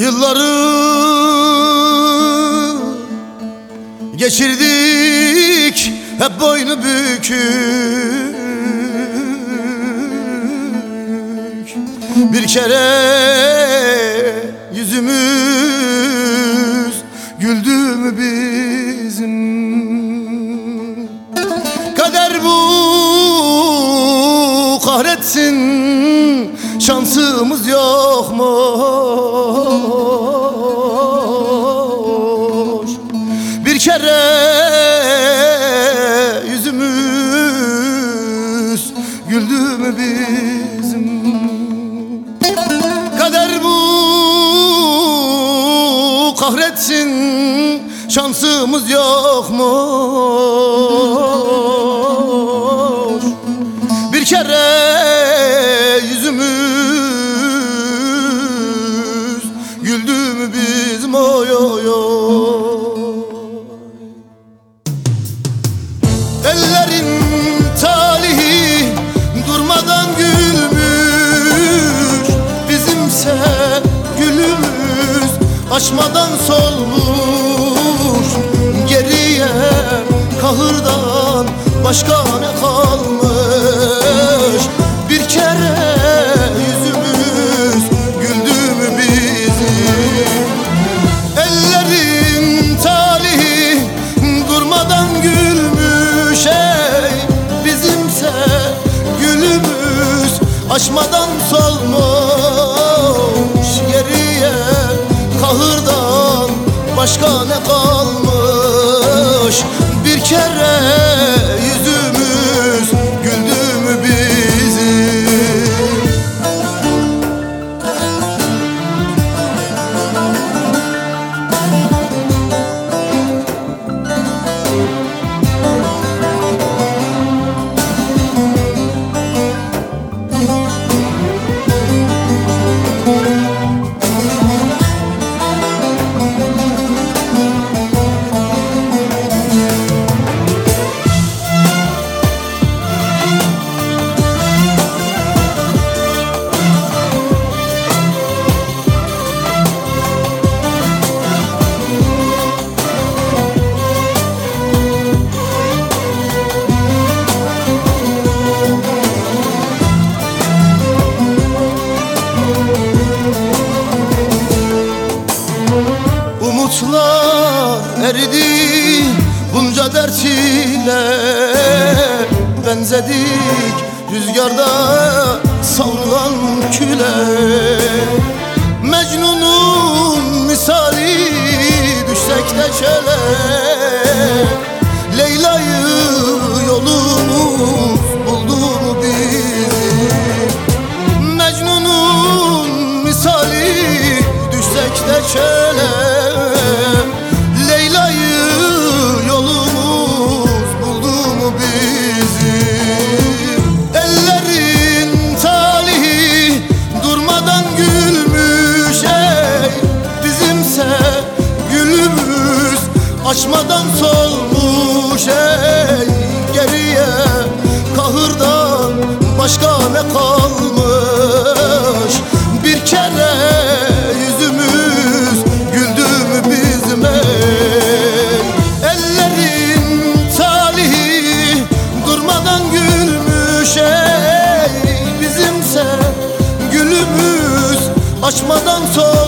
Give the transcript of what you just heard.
Yılları geçirdik hep boynu bükük. Bir kere yüzümüz güldü mü bizim? Kader bu kahretsin Şansımız yokmuş mü bizim? Kader bu kahretsin Şansımız yokmuş açmadan solmuş Geriye kahırdan başka ne kalmış? Bir kere yüzümüz güldü mü bizim? Ellerin talihi durmadan gülmüş ey Bizimse gülümüz açmadan solmuş başka eridi bunca dert ile Benzedik. Rüzgarda savrulan küle. Mecnun'un misali düşsek de çele Leyla'yı yolumuz buldu mu bizim Mecnun'un misali düşsek de çöle açmadan solmuş ey Geriye kahırdan başka ne kalmış? Bir kere yüzümüz güldü mü bizim ey Ellerin talihi durmadan gülmüş ey Bizimse gülümüz açmadan solmuş